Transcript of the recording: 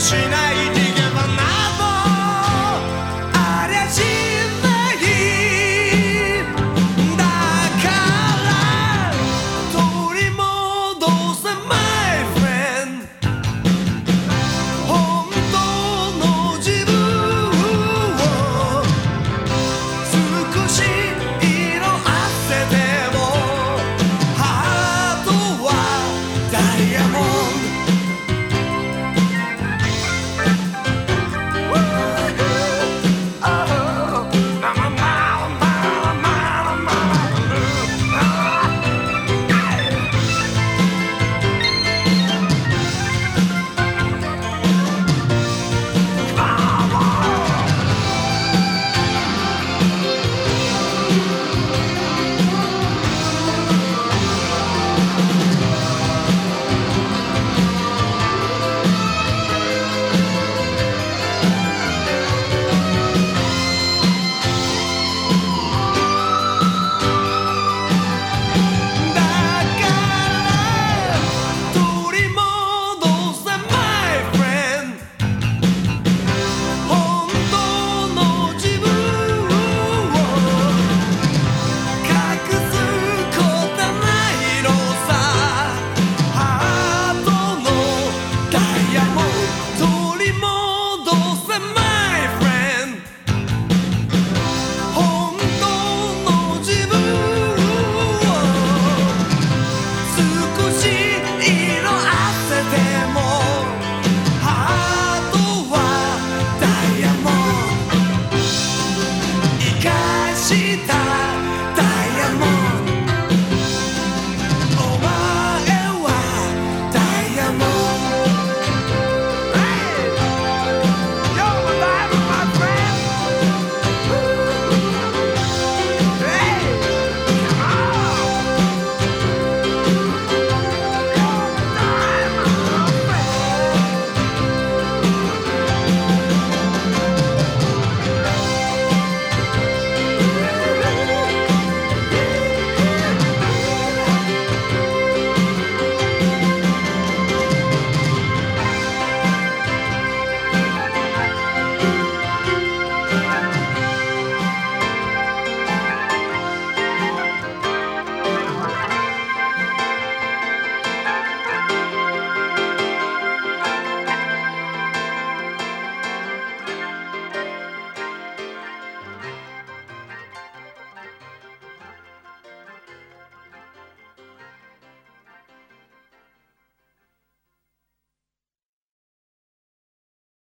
しない